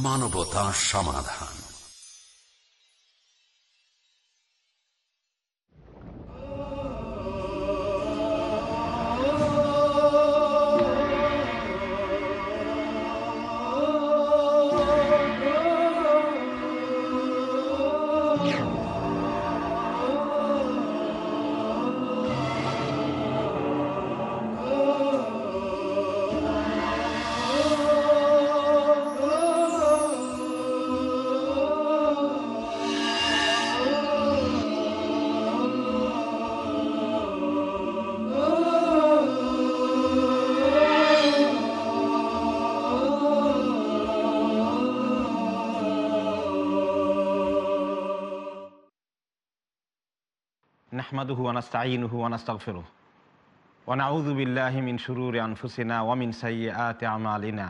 মানবতা সমাধান। نحمده ونستعينه ونستغفره ونعوذ بالله من شرور أنفسنا ومن سيئات أعمالنا.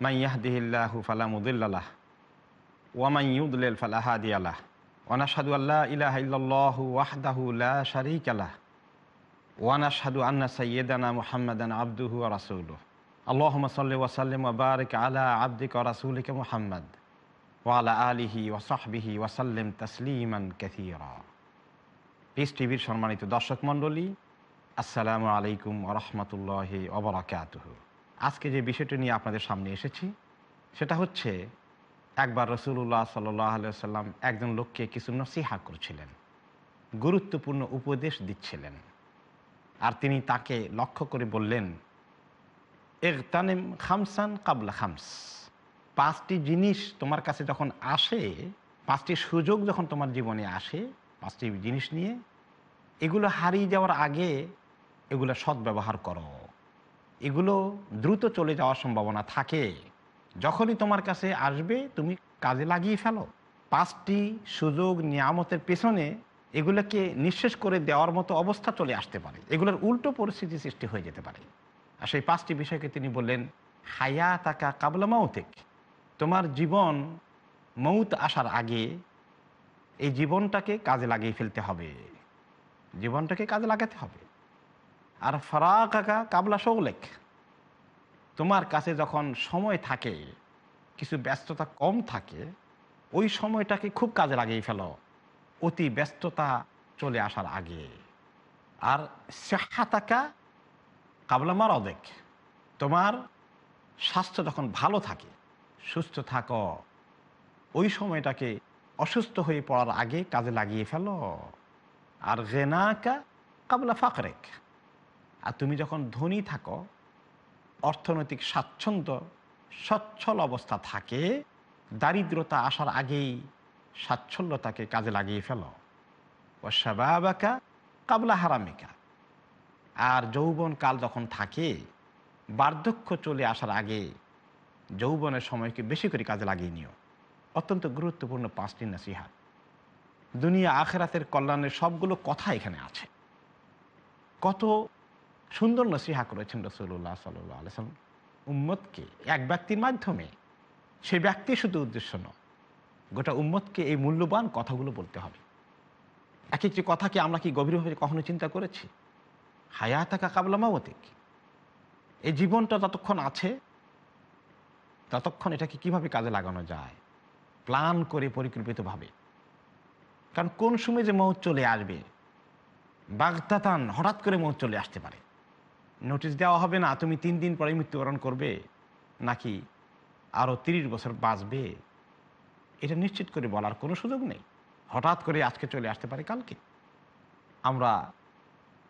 من يهده الله فلا مضل له ومن يضلل فلا هادي له. ونشهد أن لا إله إلا الله وحده لا شريك له. ونشهد أن سيدنا محمدا عبده ورسوله. اللهم صل وسلم وبارك على عبدك ورسولك محمد وعلى آله وصحبه وسلم تسليما كثيرا. পিস টিভির সম্মানিত দর্শক মণ্ডলী, আসসালামু আলাইকুম রহমতুল্লাহ অবরাকাত আজকে যে বিষয়টি নিয়ে আপনাদের সামনে এসেছি, সেটা হচ্ছে একবার রসুল্লাহ সাল্লাহ সাল্লাম একজন লোককে কিছু নসিহা করছিলেন, গুরুত্বপূর্ণ উপদেশ দিচ্ছিলেন। আর তিনি তাকে লক্ষ্য করে বললেন এগতানিম খামসান কাবলা খামস। পাঁচটি জিনিস তোমার কাছে যখন আসে, পাঁচটি সুযোগ যখন তোমার জীবনে আসে পাঁচটি জিনিস নিয়ে, এগুলো হারিয়ে যাওয়ার আগে এগুলো সদ্ব্যবহার করো। এগুলো দ্রুত চলে যাওয়ার সম্ভাবনা থাকে। যখনই তোমার কাছে আসবে, তুমি কাজে লাগিয়ে ফেলো। পাঁচটি সুযোগ, নিয়ামতের পেছনে এগুলোকে নিঃশেষ করে দেওয়ার মতো অবস্থা চলে আসতে পারে। এগুলোর উল্টো পরিস্থিতি সৃষ্টি হয়ে যেতে পারে। আর সেই পাঁচটি বিষয়কে তিনি বললেন হায়া তাকা কাবলা মৌতেক তোমার জীবন মৌত আসার আগে এই জীবনটাকে কাজে লাগিয়ে ফেলতে হবে। জীবনটাকে কাজে লাগাতে হবে। আর ফরা কাকা কাবলা সৌলেক তোমার কাছে যখন সময় থাকে, কিছু ব্যস্ততা কম থাকে, ওই সময়টাকে খুব কাজে লাগিয়ে ফেলো। অতি ব্যস্ততা চলে আসার আগে। আর সেহাতাকা কাবলা মার অদেক তোমার স্বাস্থ্য যখন ভালো থাকে, সুস্থ থাকো। ওই সময়টাকে অসুস্থ হয়ে পড়ার আগে কাজে লাগিয়ে ফেলো। আর গেনাকা কাবলা ফাকরেক। আর তুমি যখন ধনী থাকো, অর্থনৈতিক স্বাচ্ছন্দ্য, সচ্ছল অবস্থা থাকে, দারিদ্রতা আসার আগেই স্বাচ্ছল্যতাকে কাজে লাগিয়ে ফেলো। ও সাবাবাকা কাবলা হারামিকা। আর যৌবন কাল যখন থাকে, বার্ধক্য চলে আসার আগে যৌবনের সময়কে বেশি করে কাজে লাগিয়ে নিও। অত্যন্ত গুরুত্বপূর্ণ পাঁচটি নাসিহাত দুনিয়া আখেরাতের কল্যাণের সবগুলো কথা এখানে আছে। কত সুন্দর নসিহা করেছেন রসুল্লাহ সাল্লাহ আলসালাম উম্মতকে, এক ব্যক্তির মাধ্যমে, সে ব্যক্তি শুধু উদ্দেশ্য নয়, গোটা উম্মতকে এই মূল্যবান কথাগুলো বলতে হবে। এক একটি কথাকে আমরা কি গভীরভাবে কখনো চিন্তা করেছি? হায়া থাকা কাবলা মাবতিক এই জীবনটা যতক্ষণ আছে, ততক্ষণ এটাকে কীভাবে কাজে লাগানো যায়? প্ল্যান করে পরিকল্পিতভাবে। কারণ কোন সময় যে মৌত চলে আসবে, বাগদাতান হঠাৎ করে মৌত চলে আসতে পারে। নোটিশ দেওয়া হবে না, তুমি তিন দিন পরে মৃত্যুবরণ করবে, নাকি আরও তিরিশ বছর বাঁচবে? এটা নিশ্চিত করে বলার কোনো সুযোগ নেই। হঠাৎ করে আজকে চলে আসতে পারে কালকে। আমরা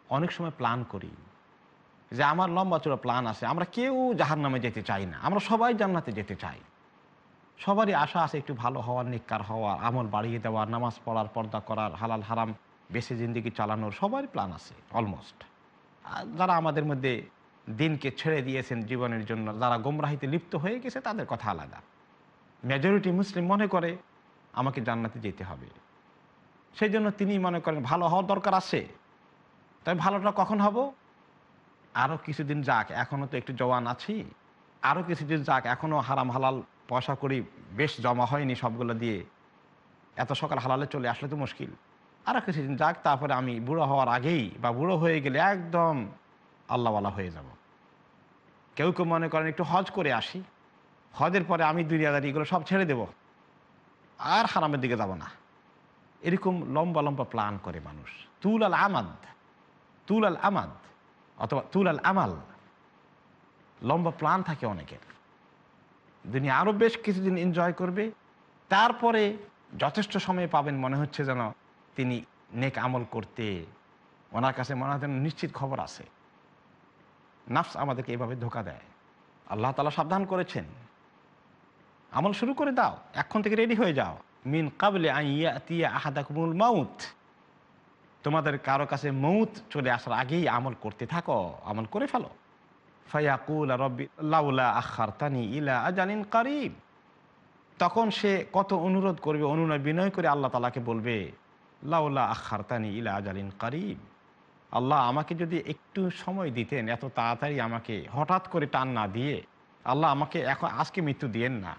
অনেক সময় প্ল্যান করি যে আমার লম্বা চূড়া প্ল্যান আছে, আমরা কেউ জাহার নামে যেতে চাই না, আমরা সবাই জান্নাতে যেতে চাই। সবারই আশা আছে একটু ভালো হওয়ার, নিকার হওয়ার, আমল বাড়িয়ে দেওয়ার, নামাজ পড়ার, পর্দা করার, হালাল, হারাম, বেশি জিন্দিগি চালানোর সবারই প্ল্যান আছে অলমোস্ট যারা আমাদের মধ্যে দিনকে ছেড়ে দিয়েছেন জীবনের জন্য, যারা গোমরাহিতে লিপ্ত হয়ে গেছে, তাদের কথা আলাদা। মেজরিটি মুসলিম মনে করে, আমাকে জান্নাতে যেতে হবে। সেই জন্য তিনি মনে করেন, ভালো হওয়ার দরকার আছে। তাই ভালোটা কখন হব? আরও কিছুদিন যাক এখনও তো একটু জওয়ান আছি। আরও কিছুদিন যাক এখনও হারাম হালাল পয়সা করি, বেশ জমা হয়নি সবগুলো দিয়ে। এত সকাল হালালে চলে আসলে তো মুশকিল। আরও কিছুদিন যাক, তারপরে আমি বুড়ো হওয়ার আগেই বা বুড়ো হয়ে গেলে একদম আল্লাহওয়ালা হয়ে যাব। কেউ কেউ মনে করেন একটু হজ করে আসি। হজের পরে আমি দুনিয়াদারি এগুলো সব ছেড়ে দেব। আর হারামের দিকে যাব না। এরকম লম্বা লম্বা প্ল্যান করে মানুষ। তুল আল আমাদ। তুল আল আমাদ অথবা তুল আল আমাল। লম্বা প্ল্যান থাকে অনেকের। দুনিয়া আরও বেশ কিছুদিন এনজয় করবে। তারপরে যথেষ্ট সময় পাবেন, মনে হচ্ছে যেন তিনি নেক আমল করতে। ওনার কাছে মনে হয় নিশ্চিত খবর আছে। নাফস আমাদেরকে এভাবে ধোকা দেয়। আল্লাহ তালা সাবধান করেছেন। আমল শুরু করে দাও, এখন থেকে রেডি হয়ে যাও। মিন কাবলে মাউত। তোমাদের কারও কাছে মৌত চলে আসার আগেই আমল করতে থাকো, আমল করে ফেলো। ফায়াকুল, রব্বি, লাউলা আখার তানি ইলা আজালিন কারিব। তখন সে কত অনুরোধ করবে, অনুনয় বিনয় করে আল্লাহ তালাকে বলবে, লাউলা আখার তানি ইলা আজালিন কারিব। আল্লাহ আমাকে যদি একটু সময় দিতেন, এত তাড়াতাড়ি আমাকে হঠাৎ করে টান না দিয়ে, আল্লাহ আমাকে এখন, আজকে মৃত্যু দিয়েন না।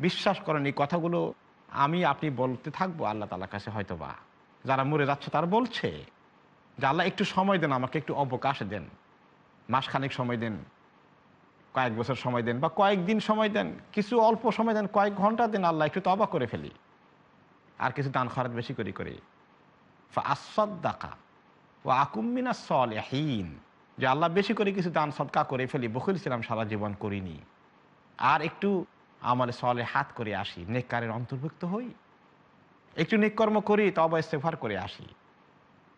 বিশ্বাস করেন, এই কথাগুলো আমি, আপনি বলতে থাকব আল্লাহ তালার কাছে হয়তো বা যারা মরে যাচ্ছে তারা বলছে। যে আল্লাহ একটু সময় দেন, আমাকে একটু অবকাশ দেন। মাসখানেক সময় দেন, কয়েক বছর সময় দেন বা কয়েকদিন সময় দেন, কিছু অল্প সময় দেন, কয়েক ঘণ্টা দেন আল্লাহ, একটু তবা করে ফেলি। আর কিছু দান খরচ বেশি করে করে। আসাদ্দাকা ও আকুমিনা সলহীন। যে আল্লাহ বেশি করে কিছু দান সদকা করে ফেলি বকুল ছিলাম, সারা জীবন করিনি। আর একটু আমার সলে হাত করে আসি, নেককারের অন্তর্ভুক্ত হই। একটু নেককর্ম করি তবা ইস্তেফার করে আসি।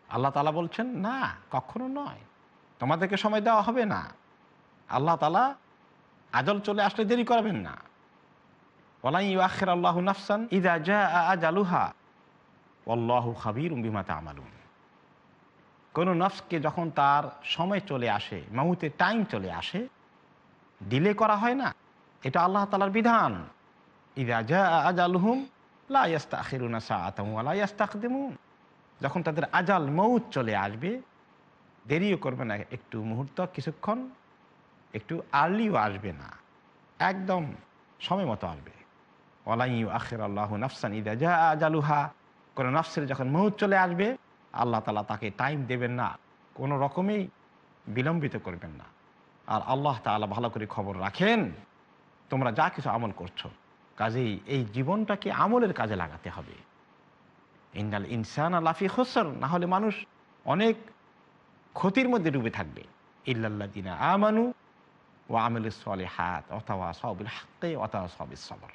আল্লাহ তালা বলছেন, না, কখনো নয়। তোমাদেরকে সময় দেওয়া হবে না। আল্লাহ তালা আজল চলে আসলে দেরি করবেন না। ওলাই আখের আল্লাহ নাফসান ইদা জা আজালুহা। অল্লাহ খাবির বিমাতা আমালুন কোনো নফসকে যখন তার সময় চলে আসে মাহুতের টাইম চলে আসে, ডিলে করা হয় না। এটা আল্লাহ তালার বিধান। ইদা জা আজালহুম লাস্তা আখিরুনা সাআতামুন যখন তাদের আজাল, মৌত চলে আসবে দেরিও করবে না, একটু মুহূর্ত, কিছুক্ষণ, একটু আর্লিও আসবে না, একদম সময় মতো আসবে। ওলাই আখের আল্লাহ নাফসান ইদা জা আজালুহা, কোনো নফসের যখন মুহূর্ত চলে আসবে, আল্লাহ তালা তাকে টাইম দেবেন না, কোনো রকমেই বিলম্বিত করবেন না। আর আল্লাহ তালা ভালো করে খবর রাখেন, তোমরা যা কিছু আমল করছ, কাজেই এই জীবনটাকে আমলের কাজে লাগাতে হবে। ইন্দাল ইনসান লাফি খসর, না হলে মানুষ অনেক ক্ষতির মধ্যে ডুবে থাকবে। ইল্লাল্লাহ দিনা আমানু ও আমল সলে হাত অথবা সবিল হাতে অথবা সবিল সবর।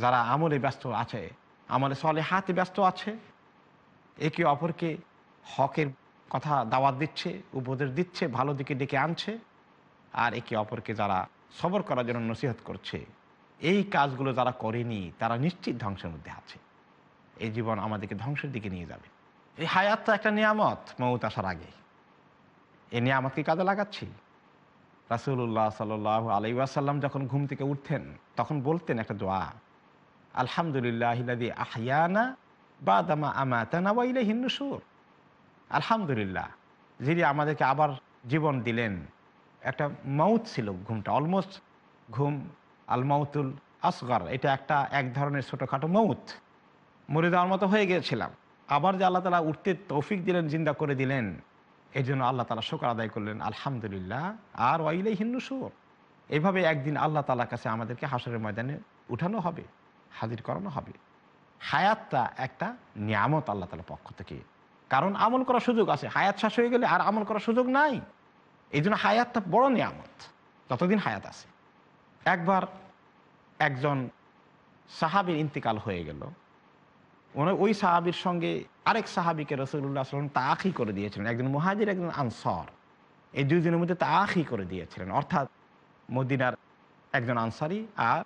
যারা আমলে ব্যস্ত আছে, আমলে সলে হাতে ব্যস্ত আছে, একে অপরকে হকের কথা দাওয়াত দিচ্ছে, উপদেশ দিচ্ছে, ভালো দিকে ডেকে আনছে, আর একে অপরকে যারা সবর করার জন্য নসিহত করছে, এই কাজগুলো যারা করেনি, তারা নিশ্চিত ধ্বংসের মধ্যে আছে। এই জীবন আমাদেরকে ধ্বংসের দিকে নিয়ে যাবে। এই হায়াত তো একটা নিয়ামত, মৌত আসার আগে। এই নিয়ামতকে কাজে লাগাচ্ছি রাসুল্লাহ সাল আলাই ওয়াসাল্লাম যখন ঘুম থেকে উঠতেন, তখন বলতেন একটা দোয়া, আলহামদুলিল্লাহ আহিয়ানা বা দামা আমাতানা ওয়াইলে হিন্দুসুর আলহামদুলিল্লাহ, যিনি আমাদেরকে আবার জীবন দিলেন, একটা মাউত ছিল ঘুমটা, অলমোস্ট ঘুম আল মাউতুল আসগর, এটা একটা এক ধরনের ছোটোখাটো মৌত মরে যাওয়ার মতো হয়ে গিয়েছিলাম। আবার যে আল্লাহ তালা উঠতে তৌফিক দিলেন, জিন্দা করে দিলেন এই জন্য আল্লাহ তালা শোকর আদায় করলেন, আলহামদুলিল্লাহ, আর ওয়াইলে হিন্দুসুর এইভাবে একদিন আল্লাহ তালার কাছে আমাদেরকে হাসরের ময়দানে উঠানো হবে, হাজির করানো হবে। হায়াতটা একটা নিয়ামত আল্লাহ তালার পক্ষ থেকে। কারণ আমল করার সুযোগ আছে, হায়াত শেষ হয়ে গেলে আর আমল করার সুযোগ নাই। এই জন্য হায়াতটা বড় নিয়ামত, যতদিন হায়াত আছে। একবার একজন সাহাবির ইন্তেকাল হয়ে গেল ওই সাহাবির সঙ্গে আরেক সাহাবিকে রসুল্লাহ আসলাম তাখি করে দিয়েছিলেন, একজন মুহাজির, একজন আনসর। এই দুই দিনের মধ্যে তাখি করে দিয়েছিলেন। অর্থাৎ মদিনার একজন আনসারি আর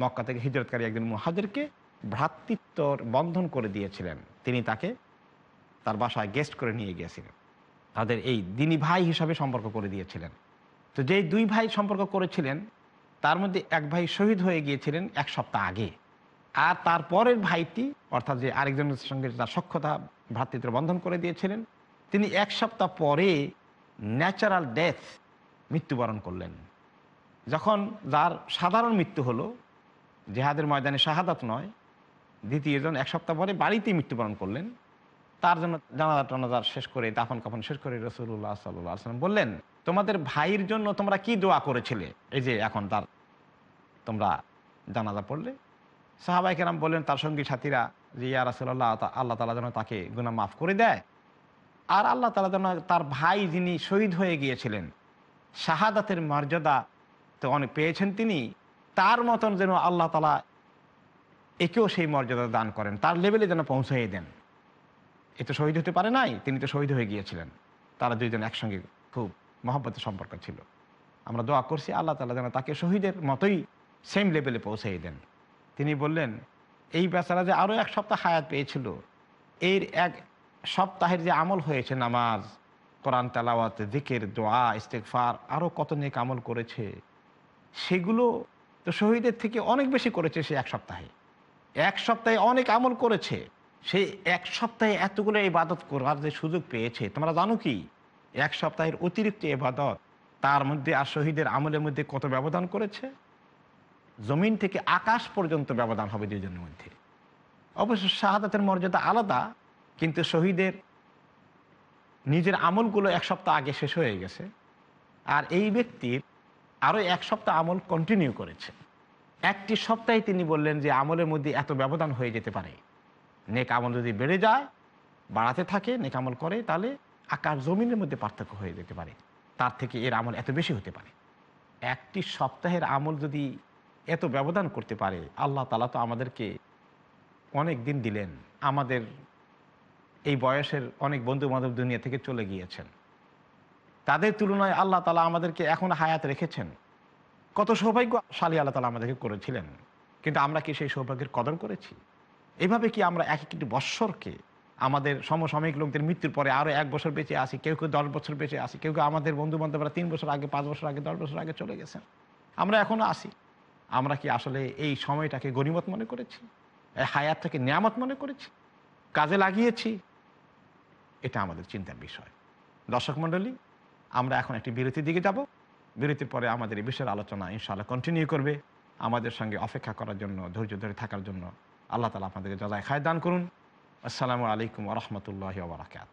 মক্কা থেকে হিজরতকারী একজন মুহাজিরকে ভ্রাতৃত্বর বন্ধন করে দিয়েছিলেন। তিনি তাকে তার বাসায় গেস্ট করে নিয়ে গিয়েছিলেন। তাদের এই দিনী ভাই হিসাবে সম্পর্ক করে দিয়েছিলেন। তো যেই দুই ভাই সম্পর্ক করেছিলেন, তার মধ্যে এক ভাই শহীদ হয়ে গিয়েছিলেন এক সপ্তাহ আগে। আর তারপরের ভাইটি, অর্থাৎ যে আরেকজনের সঙ্গে তার সক্ষতা ভ্রাতৃত্ব বন্ধন করে দিয়েছিলেন, তিনি এক সপ্তাহ পরে ন্যাচারাল ডেথ মৃত্যুবরণ করলেন। যখন যার সাধারণ মৃত্যু হলো, জেহাদের ময়দানে শাহাদাত নয় দ্বিতীয়জন এক সপ্তাহ পরে বাড়িতেই মৃত্যুবরণ করলেন। তার জন্য জানাজা টানাজার শেষ করে, দাফন কাফন শেষ করে রসুল্লাহ সাল্লাম বললেন, তোমাদের ভাইয়ের জন্য তোমরা কি দোয়া করেছিলে? এই যে এখন তার তোমরা জানাজা পড়লে সাহাবাই কেরাম বললেন, তার সঙ্গী সাথীরা যে, ইয়া রাসুল্লাহ আল্লাহ তালা যেন তাকে গুণা মাফ করে দেয়। আর আল্লাহ তালা যেন তার ভাই যিনি শহীদ হয়ে গিয়েছিলেন, শাহাদাতের মর্যাদা তো অনেক পেয়েছেন তিনি, তার মতন যেন আল্লাহ তালা একেও সেই মর্যাদা দান করেন, তার লেভেলে যেন পৌঁছাইয়ে দেন। এ তো শহীদ হতে পারে নাই, তিনি তো শহীদ হয়ে গিয়েছিলেন। তারা দুইজন একসঙ্গে খুব মহব্বতের সম্পর্ক ছিল। আমরা দোয়া করছি আল্লাহ তালা যেন তাকে শহীদের মতোই সেম লেভেলে পৌঁছাই দেন। তিনি বললেন, এই বেচারা যে আরও এক সপ্তাহ হায়াত পেয়েছিল, এর এক সপ্তাহের যে আমল হয়েছে, নামাজ, কোরআন তালাওয়াত দিকের দোয়া ইস্তেকফার আরও কত নেক আমল করেছে, সেগুলো তো শহীদের থেকে অনেক বেশি করেছে সে এক সপ্তাহে। এক সপ্তাহে অনেক আমল করেছে সেই এক সপ্তাহে এতগুলো ইবাদত করার যে সুযোগ পেয়েছে, তোমরা জানো কি? এক সপ্তাহের অতিরিক্ত ইবাদত তার মধ্যে আর শহীদের আমলের মধ্যে কত ব্যবধান করেছে? জমিন থেকে আকাশ পর্যন্ত ব্যবধান হবে দুজনের মধ্যে। অবশ্য শাহাদাতের মর্যাদা আলাদা, কিন্তু শহীদের নিজের আমলগুলো এক সপ্তাহ আগে শেষ হয়ে গেছে, আর এই ব্যক্তির আরও এক সপ্তাহ আমল কন্টিনিউ করেছে। একটি সপ্তাহে তিনি বললেন যে আমলের মধ্যে এত ব্যবধান হয়ে যেতে পারে। নেক আমল যদি বেড়ে যায়, বাড়াতে থাকে, নেক আমল করে, তাহলে আকাশ জমিনের মধ্যে পার্থক্য হয়ে যেতে পারে। তার থেকে এর আমল এত বেশি হতে পারে। একটি সপ্তাহের আমল যদি এত ব্যবধান করতে পারে, আল্লাহ তালা তো আমাদেরকে অনেক দিন দিলেন। আমাদের এই বয়সের অনেক বন্ধু বান্ধব দুনিয়া থেকে চলে গিয়েছেন। তাদের তুলনায় আল্লাহ তালা আমাদেরকে এখন হায়াত রেখেছেন। কত সৌভাগ্যশালী আল্লাহ তালা আমাদেরকে করেছিলেন। কিন্তু আমরা কি সেই সৌভাগ্যের কদর করেছি? এভাবে কি আমরা এক একটি বৎসরকে আমাদের সমসাময়িক লোকদের মৃত্যুর পরে আরও এক বছর বেঁচে আসি কেউ কেউ দশ বছর বেঁচে আসি কেউ কেউ আমাদের বন্ধু বান্ধবরা তিন বছর আগে, পাঁচ বছর আগে, দশ বছর আগে চলে গেছেন? আমরা এখনও আসি আমরা কি আসলে এই সময়টাকে গরিমত মনে করেছি? এই হায়াতটাকে নিয়ামত মনে করেছি? কাজে লাগিয়েছি? এটা আমাদের চিন্তার বিষয়। দর্শক মণ্ডলী, আমরা এখন একটি বিরতির দিকে যাব। বিরতির পরে আমাদের এই বিষয়ের আলোচনা ইনশাআল্লাহ কন্টিনিউ করবে। আমাদের সঙ্গে অপেক্ষা করার জন্য, ধৈর্য ধরে থাকার জন্য আল্লাহ তালা আপনাদেরকে যজায় খায় দান করুন। আসসালামু আলাইকুম রহমতুল্লাহ বারাকাত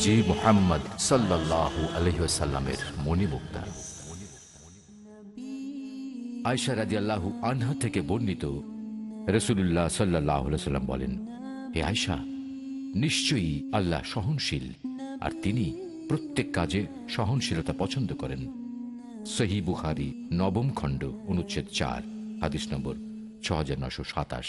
নবীজি মোহাম্মদ সাল্লাহ আলহিসাল্লামের মণিমুক্তা। আয়সা রাজি আল্লাহ আনহা থেকে বর্ণিত রসুল্লাহ সাল্লাহ সাল্লাম বলেন, হে আয়সা নিশ্চয়ই আল্লাহ সহনশীল, আর তিনি প্রত্যেক কাজে সহনশীলতা পছন্দ করেন। সহি বুখারি নবম খণ্ড অনুচ্ছেদ চার, হাদিস নম্বর ছ হাজার নশো সাতাশ।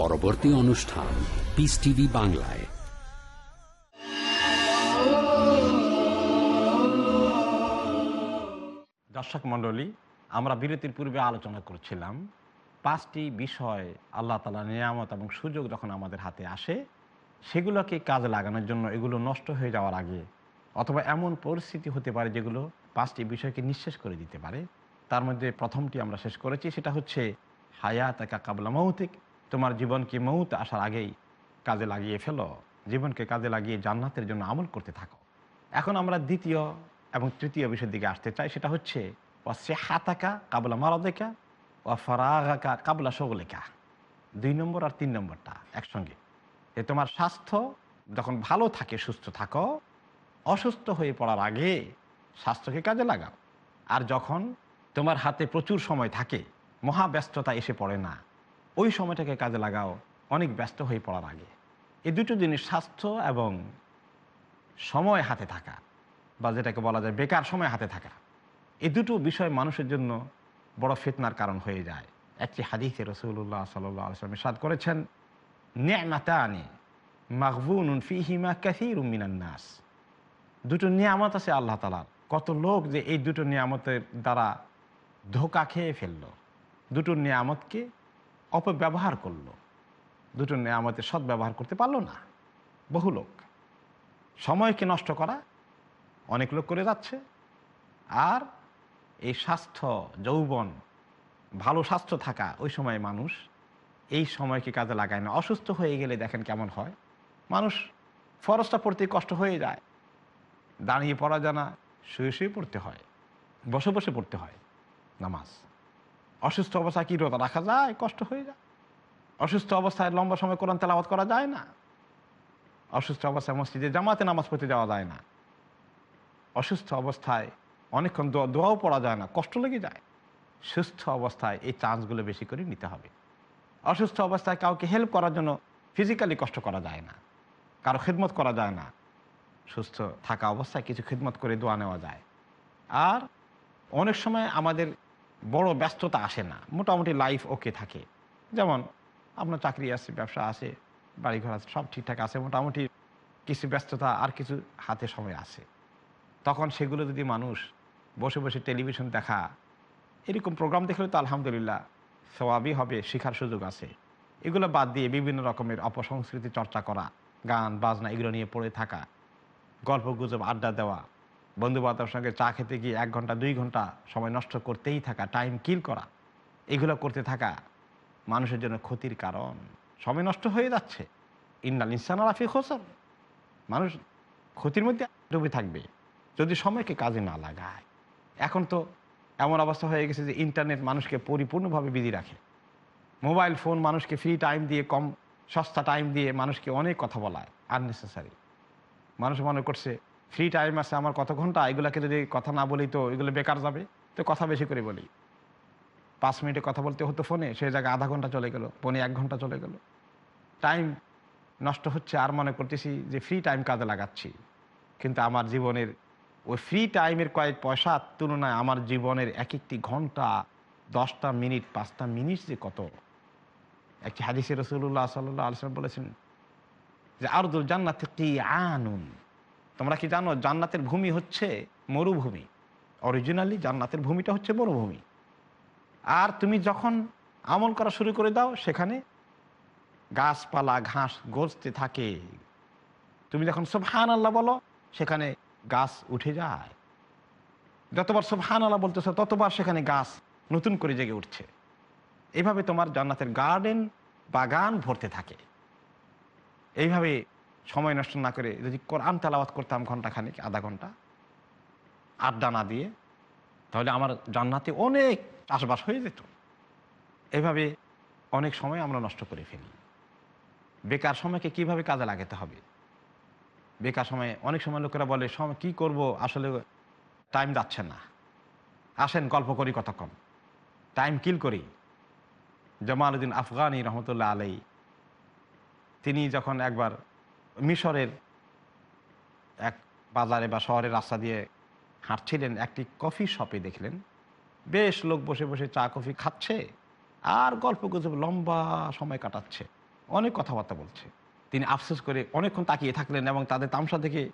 পরবর্তী অনুষ্ঠান পিস টিভি বাংলায়। দর্শক মণ্ডলী, আমরা বিরতির পূর্বে আলোচনা করছিলাম পাঁচটি বিষয় আল্লাহ তালা নিয়ামত এবং সুযোগ যখন আমাদের হাতে আসে, সেগুলোকে কাজে লাগানোর জন্য এগুলো নষ্ট হয়ে যাওয়ার আগে অথবা এমন পরিস্থিতি হতে পারে যেগুলো পাঁচটি বিষয়কে নিঃশেষ করে দিতে পারে। তার মধ্যে প্রথমটি আমরা শেষ করেছি, সেটা হচ্ছে হায়াত একা কাবলা মৌতিক তোমার জীবনকে মৌত আসার আগেই কাজে লাগিয়ে ফেলো। জীবনকে কাজে লাগিয়ে জান্নাতের জন্য আমল করতে থাকো। এখন আমরা দ্বিতীয় এবং তৃতীয় বিষয়ের দিকে আসতে চাই, সেটা হচ্ছে সে হাতাকা কাবলা মারাদেকা ও ফরাগাকা কাবলা সগলেকা দুই নম্বর আর তিন নম্বরটা একসঙ্গে। যে তোমার স্বাস্থ্য যখন ভালো থাকে, সুস্থ থাকো। অসুস্থ হয়ে পড়ার আগে স্বাস্থ্যকে কাজে লাগাও। আর যখন তোমার হাতে প্রচুর সময় থাকে মহা ব্যস্ততা এসে পড়ে না ওই সময়টাকে কাজে লাগাও, অনেক ব্যস্ত হয়ে পড়ার আগে। এই দুটো জিনিস স্বাস্থ্য এবং সময় হাতে থাকা বা যেটাকে বলা যায় বেকার সময় হাতে থাকা এই দুটো বিষয় মানুষের জন্য বড় ফিতনার কারণ হয়ে যায়। একটি হাদিসে রসুল্লাহ সাল্লাম সাদ করেছেন মাকবুন নাস। দুটো নিয়ামত আছে আল্লাহ তালার কত লোক যে এই দুটো নিয়ামতের দ্বারা ধোকা খেয়ে ফেলল। দুটো নিয়ামতকে অপব্যবহার করল। দুটো নিয়ামতের সদ্ব্যবহার করতে পারল না। বহু লোক। সময়কে নষ্ট করা অনেক লোক করে যাচ্ছে। আর এই স্বাস্থ্য, যৌবন, ভালো স্বাস্থ্য থাকা ওই সময় মানুষ এই সময়কে কাজে লাগায় না। অসুস্থ হয়ে গেলে দেখেন কেমন হয়। মানুষ ফরসটা পড়তে কষ্ট হয়ে যায়। দাঁড়িয়ে পড়া জানা, শুয়ে শুয়ে পড়তে হয়। বসে বসে পড়তে হয়। নামাজ। অসুস্থ অবস্থায় কি রোজা রাখা যায়? কষ্ট হয়ে যায়। অসুস্থ অবস্থায় লম্বা সময় কোরআন তেলাওয়াত করা যায় না। অসুস্থ অবস্থায় মসজিদে জামাতে নামাজ পড়তে যাওয়া যায় না। অসুস্থ অবস্থায় অনেকক্ষণ দোয়া, দোয়াও পড়া যায় না, কষ্ট লেগে যায়। সুস্থ অবস্থায় এই চান্সগুলো বেশি করে নিতে হবে। অসুস্থ অবস্থায় কাউকে হেল্প করার জন্য ফিজিক্যালি কষ্ট করা যায় না। কারও খেদমত করা যায় না। সুস্থ থাকা অবস্থায় কিছু খেদমত করে দোয়া নেওয়া যায়। আর অনেক সময় আমাদের বড় ব্যস্ততা আসে না। মোটামুটি লাইফ ওকে থাকে। যেমন আপনার চাকরি আছে, ব্যবসা আছে, বাড়িঘর আছে, সব ঠিকঠাক আছে, মোটামুটি কিছু ব্যস্ততা আর কিছু হাতে সময় আছে। তখন সেগুলো যদি মানুষ বসে বসে টেলিভিশন দেখা, এরকম প্রোগ্রাম দেখলে তো আলহামদুলিল্লাহ সবাবই হবে, শেখার সুযোগ আছে। এগুলো বাদ দিয়ে বিভিন্ন রকমের অপসংস্কৃতি চর্চা করা, গান, বাজনা এগুলো নিয়ে পড়ে থাকা, গল্প গুজব, আড্ডা দেওয়া বন্ধু বান্ধবের সঙ্গে চা খেতে গিয়ে এক ঘণ্টা, দুই ঘণ্টা সময় নষ্ট করতেই থাকা টাইম কিল করা, এগুলো করতে থাকা মানুষের জন্য ক্ষতির কারণ। সময় নষ্ট হয়ে যাচ্ছে। ইন্নাল ইনসান রাফি হোসেন মানুষ ক্ষতির মধ্যে ডুবে থাকবে যদি সময়কে কাজে না লাগায়। এখন তো এমন অবস্থা হয়ে গেছে যে ইন্টারনেট মানুষকে পরিপূর্ণভাবে বিধি রাখে। মোবাইল ফোন মানুষকে ফ্রি টাইম দিয়ে, কম, সস্তা টাইম দিয়ে মানুষকে অনেক কথা বলায় আননেসেসারি মানুষ মনে করছে ফ্রি টাইম আছে আমার কত ঘণ্টা? এগুলোকে যদি কথা না বলি তো এগুলো বেকার যাবে। তো কথা বেশি করে বলি। পাঁচ মিনিটে কথা বলতে হতো ফোনে সেই জায়গায় আধা ঘণ্টা চলে গেল, ফোনে এক ঘণ্টা চলে গেল। টাইম নষ্ট হচ্ছে আর মনে করতেছি যে ফ্রি টাইম কাজে লাগাচ্ছি। কিন্তু আমার জীবনের ওই ফ্রি টাইমের কয়েক পয়সার তুলনায় আমার জীবনের এক একটি ঘণ্টা, দশটা মিনিট, পাঁচটা মিনিট যে কত? একটি হাদিসে রসুল্লাহ সাল্লাহ আলসালাম বলেছেন যে আরদুল জান্নাতে কি আনুন তোমরা কি জানো জান্নাতের ভূমি হচ্ছে মরুভূমি? অরিজিনালি জান্নাতের ভূমিটা হচ্ছে মরুভূমি। আর তুমি যখন আমল করা শুরু করে দাও, সেখানে গাছপালা, ঘাস গজতে থাকে। তুমি যখন সোফহান আল্লাহ বলো, সেখানে গাছ উঠে যায়। যতবার সোফহান আল্লাহ বলতেছ, ততবার সেখানে গাছ নতুন করে জেগে উঠছে। এইভাবে তোমার জান্নাতের গার্ডেন বাগান ভরতে থাকে। এইভাবে সময় নষ্ট না করে যদি কোরআন তেলাওয়াত করতাম ঘণ্টা খানিক, আধা ঘণ্টা, আড্ডা না দিয়ে, তাহলে আমার জান্নাতে অনেক চাষবাস হয়ে যেত। এভাবে অনেক সময় আমরা নষ্ট করে ফেলি। বেকার সময়কে কীভাবে কাজে লাগাতে হবে? বেকার সময়ে অনেক সময় লোকেরা বলে সময় কী করব? আসলে টাইম যাচ্ছে না। আসেন, গল্প করি কতক্ষণ। টাইম কিল করি। জামালউদ্দিন আফগানি রহমতুল্লাহ আলাই তিনি যখন একবার মিশরের এক বাজারে বা শহরের রাস্তা দিয়ে হাঁটছিলেন একটি কফি শপে দেখলেন। বেশ লোক বসে বসে চা, কফি খাচ্ছে আর গল্প গুজব লম্বা সময় কাটাচ্ছে। অনেক কথাবার্তা বলছে। তিনি আফসোস করে অনেকক্ষণ তাকিয়ে থাকলেন এবং তাদের তামসা দেখে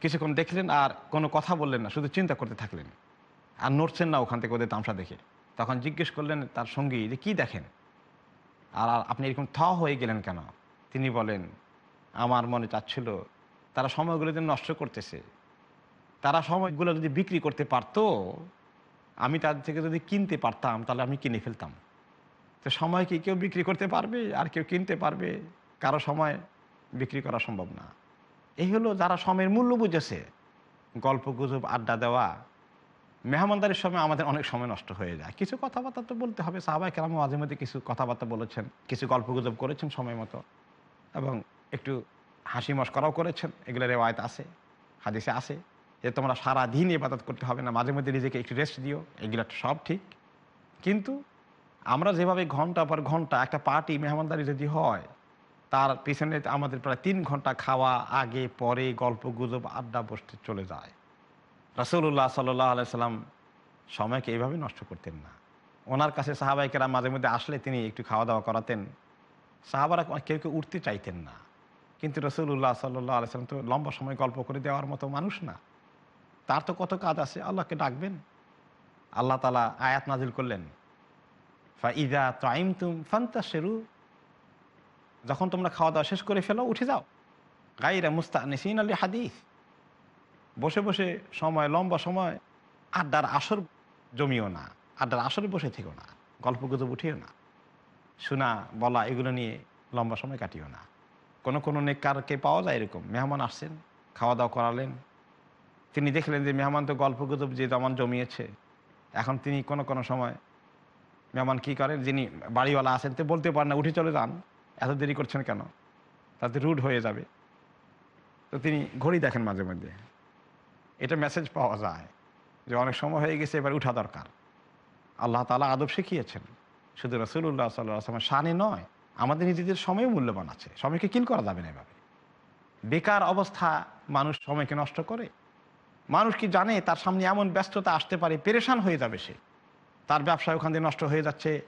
কিছুক্ষণ দেখলেন আর কোনো কথা বললেন না, শুধু চিন্তা করতে থাকলেন। আর নড়ছেন না ওখান থেকে ওদের তামসা দেখে। তখন জিজ্ঞেস করলেন, তার সঙ্গী, যে কী দেখেন? আর আর আপনি এরকম থ হয়ে গেলেন কেন? তিনি বলেন আমার মনে চাচ্ছিল, তারা সময়গুলো যেন নষ্ট করতেছে। তারা সময়গুলো যদি বিক্রি করতে পারতো, আমি তাদের থেকে যদি কিনতে পারতাম, তাহলে আমি কিনে ফেলতাম। তো সময় কি কেউ বিক্রি করতে পারবে? আর কেউ কিনতে পারবে? কারও সময় বিক্রি করা সম্ভব না। এই হলো যারা সময়ের মূল্য বুঝেছে। গল্প, গুজব, আড্ডা দেওয়া, মেহমানদারির সময় আমাদের অনেক সময় নষ্ট হয়ে যায়। কিছু কথাবার্তা তো বলতে হবে। সাহাবাই কেরাম মাঝে মধ্যে কিছু কথাবার্তা বলেছেন, কিছু গল্প, গুজব করেছেন সময় মতো। এবং একটু হাসি মস্করাও করেছেন। এগুলো রেওয়ায়ত আছে, হাদিসে আছে যে তোমরা সারা দিন ইবাদত করতে হবে না, মাঝে মধ্যে নিজেকে একটু রেস্ট দিও, এগুলো সব ঠিক। কিন্তু আমরা যেভাবে ঘণ্টা পর ঘণ্টা একটা পার্টি মেহমানদারি যদি হয়, তার পিছনে আমাদের প্রায় তিন ঘণ্টা খাওয়া, আগে, পরে গল্প, গুজব, আড্ডা বসতে চলে যায়। রসুল্লাহ সাল্লাহ আলাইসাল্লাম সময়কে এইভাবে নষ্ট করতেন না। ওনার কাছে সাহাবাইকেরা মাঝে মধ্যে আসলে তিনি একটু খাওয়া দাওয়া করাতেন। সাহাবারা কেউ কেউ উঠতে চাইতেন না। কিন্তু রসুল্লাহ সাল্লাহ আলাইসাল্লাম তো লম্বা সময় গল্প করে দেওয়ার মতো মানুষ না। তার তো কত কাজ আছে, আল্লাহকে ডাকবেন। আল্লাহ তালা আয়াত নাজিল করলেন। ফা ইদা তাইম তুম ফান্তা শেরু যখন তোমরা খাওয়া দাওয়া শেষ করে ফেলো, উঠে যাও। গাইরা মুস্তা নিসিন আলী হাদিস বসে বসে সময়, লম্বা সময়, আড্ডার আসর জমিও না, আড্ডার আসরে বসে থেকো না গল্প গুজব উঠিও না। শোনা, বলা, এগুলো নিয়ে লম্বা সময় কাটিও না। কোনো কোনো নেক নেককারকে পাওয়া যায় এরকম। মেহমান আসছেন খাওয়া দাওয়া করালেন। তিনি দেখলেন যে মেহমান তো গল্প গুজব যে যেমন জমিয়েছে। এখন তিনি কোনো কোনো সময় মেহমান কী করেন, যিনি বাড়িওয়ালা আছেন, তো বলতে পারেন না, উঠে চলে যান। এত দেরি করছেন কেন? তাতে রুড হয়ে যাবে। তো তিনি ঘড়ি দেখেন মাঝে মধ্যে। এটা মেসেজ পাওয়া যায় যে অনেক সময় হয়ে গেছে, এবার উঠা দরকার। আল্লাহ তালা আদব শিখিয়েছেন। শুধু রসুল্লাহ সাল্লাহ আসলামের শানে নয় আমাদের নিজেদের সময়ও মূল্যবান আছে। সময়কে কিল করা যাবে না এভাবে। বেকার অবস্থা মানুষ সময়কে নষ্ট করে। মানুষ কি জানে তার সামনে এমন ব্যস্ততা আসতে পারে, পেরেশান হয়ে যাবে সে। তার ব্যবসায় ওখান দিয়ে নষ্ট হয়ে যাচ্ছে।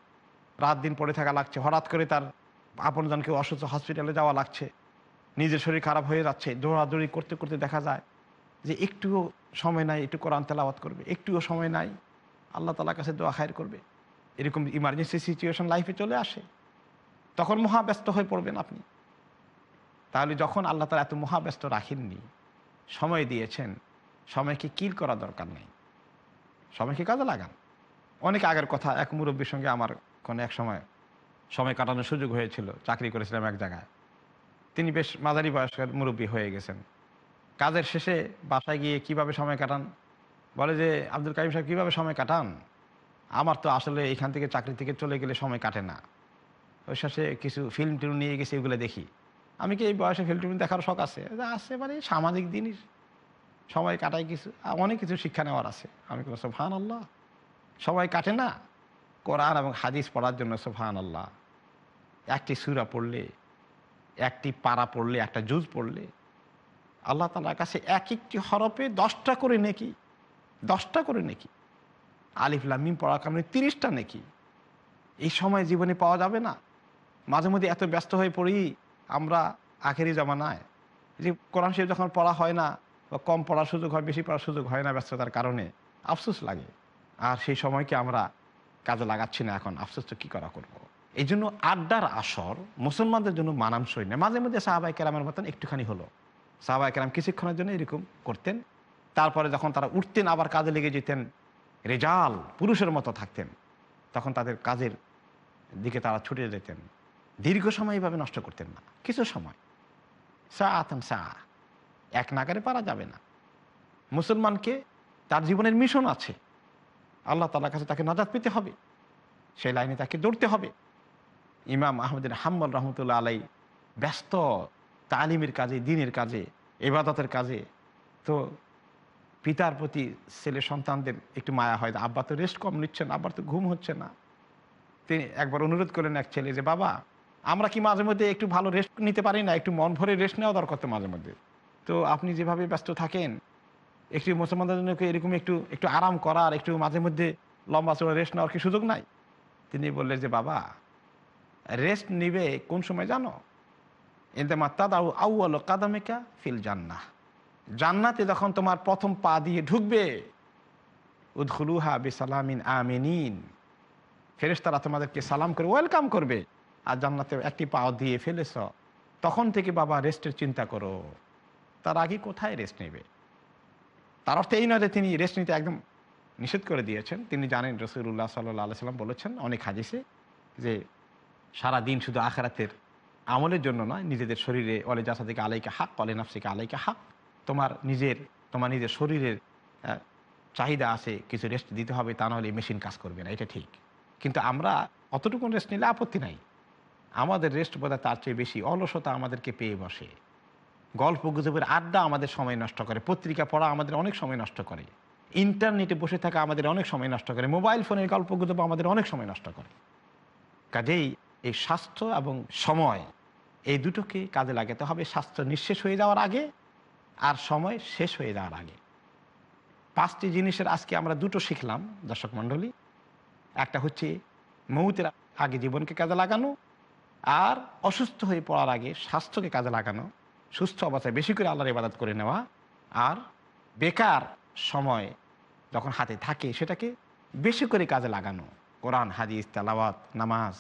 রাত দিন পড়ে থাকা লাগছে। হঠাৎ করে তার আপনজনকে অসুস্থ হসপিটালে যাওয়া লাগছে। নিজের শরীর খারাপ হয়ে যাচ্ছে। দৌড়াদৌড়ি করতে করতে দেখা যায় যে একটুও সময় নাই, একটু কোরআন তেলাওয়াত করবে, একটুও সময় নাই। আল্লাহ তালার কাছে দোয়া খায়ের করবে। এরকম ইমার্জেন্সি সিচুয়েশন লাইফে চলে আসে। তখন মহাব্যস্ত হয়ে পড়বেন আপনি। তাহলে যখন আল্লাহ তালা এত মহাব্যস্ত রাখেননি, সময় দিয়েছেন, সময়কে কিল করা দরকার নেই। সময়কে কাজে লাগান। অনেক আগের কথা, এক মুরব্বীর সঙ্গে আমার কোনো এক সময় সময় কাটানোর সুযোগ হয়েছিল, চাকরি করেছিলাম এক জায়গায়। তিনি বেশ মাঝারি বয়স্কের মুরব্বী হয়ে গেছেন। কাজের শেষে বাসায় গিয়ে কীভাবে সময় কাটান? বলে যে, আব্দুল কাইম সাহেব, কীভাবে সময় কাটান? আমার তো আসলে এখান থেকে চাকরি থেকে চলে গেলে সময় কাটে না। ওই শেষে কিছু ফিল্ম টিল্ম নিয়ে গেছে এগুলো দেখি। আমি কি এই বয়সে ফিল্ম টিল্ম দেখার শখ আছে? আছে মানে সামাজিক জিনিস। সময় কাটাই কিছু, অনেক কিছু শিক্ষা নেওয়ার আছে। আমি কোনো সোফান আল্লাহ সবাই কাটে না। কোরআন এবং হাদিস পড়ার জন্য সোফান আল্লাহ একটি সুরা পড়লে, একটি পাড়া পড়লে, একটা জুজ পড়লে, আল্লাহ তালার কাছে এক একটি হরফে দশটা করে নেকি। দশটা করে নেকি। আলিফুল্লাহ মিম পড়ার কারণে তিরিশটা নেকি। এই সময় জীবনে পাওয়া যাবে না। মাঝে মধ্যে এত ব্যস্ত হয়ে পড়ি, আমরা আখেরি জমানায়। যে কোরআন শরীফ যখন পড়া হয় না, বা কম পড়ার সুযোগ হয়, বেশি পড়ার সুযোগ হয় না ব্যস্ততার কারণে, আফসোস লাগে। আর সেই সময়কে আমরা কাজে লাগাচ্ছি না এখন, আফসোস তো কী করা করব। এই জন্য আড্ডার আসর মুসলমানদের জন্য মানানসই না মাঝে মধ্যে সাহাবাই কেরামের মতন একটুখানি হলো। সাহাবাই কেরাম কিছুক্ষণের জন্য এরকম করতেন। তারপরে যখন তারা উঠতেন, আবার কাজে লেগে যেতেন, রেজাল, পুরুষের মতো থাকতেন, তখন তাদের কাজের দিকে তারা ছুটে যেতেন। দীর্ঘ সময় এইভাবে নষ্ট করতেন না। কিছু সময়। সা আতন সা। এক নাগারে পারা যাবে না। মুসলমানকে তার জীবনের মিশন আছে। আল্লাহ তালার কাছে তাকে নাজাদ পেতে হবে। সেই লাইনে তাকে দৌড়তে হবে। ইমাম আহমদিন হাম্মল রহমতুল্লাহ আলাই ব্যস্ত তালিমের কাজে, দিনের কাজে এবাদতের কাজে। তো পিতার প্রতি ছেলে সন্তানদের একটু মায়া হয় আব্বা তো রেস্ট কম নিচ্ছেন আব্বার তো ঘুম হচ্ছে না। তিনি একবার অনুরোধ করলেন এক ছেলে যে, বাবা আমরা কি মাঝে মধ্যে একটু ভালো রেস্ট নিতে পারি না? একটু মন ভরে রেস্ট নেওয়া দরকার তো মাঝে মধ্যে। তো আপনি যেভাবে ব্যস্ত থাকেন, একটি মুসলমানদের জন্য এরকম একটু একটু আরাম করার, একটু মাঝে মধ্যে লম্বা চড়া রেস্ট নেওয়ার কি সুযোগ নাই? তিনি বললেন যে, বাবা রেস্ট নিবে কোন সময় জানো? এন্তেমা তাদাউ আউ্ল কাদামেকা ফিল জান্না জান্নাতে যখন তোমার প্রথম পা দিয়ে ঢুকবে, উদ্খুলুহা বিসালামিন আমিনিন। ফেরেশতারা তোমাদেরকে সালাম করে, ওয়েলকাম করবে। আর জান্নাতে একটি পা দিয়ে ফেলেছ, তখন থেকে বাবা রেস্টের চিন্তা করো। তার আগে কোথায় রেস্ট নেবে? তার অর্থ এই নয় যে তিনি রেস্ট নিতে একদম নিষেধ করে দিয়েছেন। তিনি জানেন রসুল্লাহ সাল্লাহ সাল্লাম বলেছেন অনেক হাদিসে যে সারা দিন শুধু আখেরাতের আমলের জন্য নয়, নিজেদের শরীরে অলে জাসা থেকে আলাইকা হাক অলে নাফসিকে আলাইকা হাক। তোমার নিজের তোমার নিজের শরীরের চাহিদা আছে, কিছু রেস্ট দিতে হবে, তা নাহলে মেশিন কাজ করবে না, এটা ঠিক। কিন্তু আমরা অতটুকু রেস্ট নিলে আপত্তি নাই। আমাদের রেস্ট বোধহয় তার চেয়ে বেশি। অলসতা আমাদেরকে পেয়ে বসে। গল্প গুজবের আড্ডা আমাদের সময় নষ্ট করে। পত্রিকা পড়া আমাদের অনেক সময় নষ্ট করে। ইন্টারনেটে বসে থাকা আমাদের অনেক সময় নষ্ট করে। মোবাইল ফোনের গল্প গুজব আমাদের অনেক সময় নষ্ট করে। কাজেই এই স্বাস্থ্য এবং সময়, এই দুটোকে কাজে লাগাতে হবে। স্বাস্থ্য নিঃশেষ হয়ে যাওয়ার আগে আর সময় শেষ হয়ে যাওয়ার আগে। পাঁচটি জিনিসের আজকে আমরা দুটো শিখলাম, দর্শক মণ্ডলী। একটা হচ্ছে মৌতের আগে জীবনকে কাজে লাগানো আর অসুস্থ হয়ে পড়ার আগে স্বাস্থ্যকে কাজে লাগানো, সুস্থ অবস্থায় বেশি করে আল্লাহর ইবাদত করে নেওয়া আর বেকার সময় যখন হাতে থাকে সেটাকে বেশি করে কাজে লাগানো। কোরআন, হাদিস, তেলাওয়াত, নামাজ,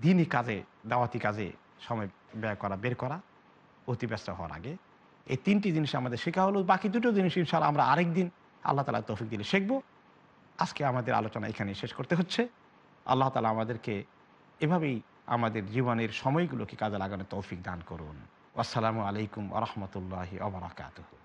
দিনই কাজে, দাওয়াতি কাজে সময় ব্যয় করা, বের করা অতিব্যস্ত হওয়ার আগে। এই তিনটি জিনিস আমাদের শেখা হলো, বাকি দুটো জিনিস ইনশাল্লাহ আমরা আরেক দিন আল্লাহ তালা তৌফিক দিলে শিখব। আজকে আমাদের আলোচনা এখানে শেষ করতে হচ্ছে। আল্লাহ তালা আমাদেরকে এভাবেই আমাদের জীবনের সময়গুলোকে কাজে লাগানোর তৌফিক দান করুন। আসসালামু আলাইকুম আরহামতুল্লাহি আবরাকাত আসসালামু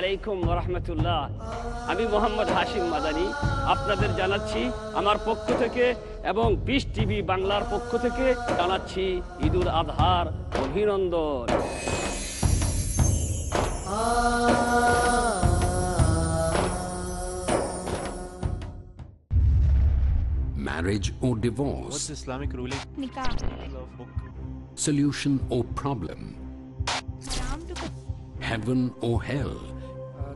আলাইকুম রহমতুল্লাহ আমি মোহাম্মদ হাশিম মাদানি আপনাদের জানাচ্ছি আমার পক্ষ থেকে এবং বিশ টিভি বাংলার পক্ষ থেকে জানাচ্ছি ঈদুল আধার অভিনন্দন Marriage or divorce? What's Islamic ruling? Nikah. Solution or problem? Heaven or hell?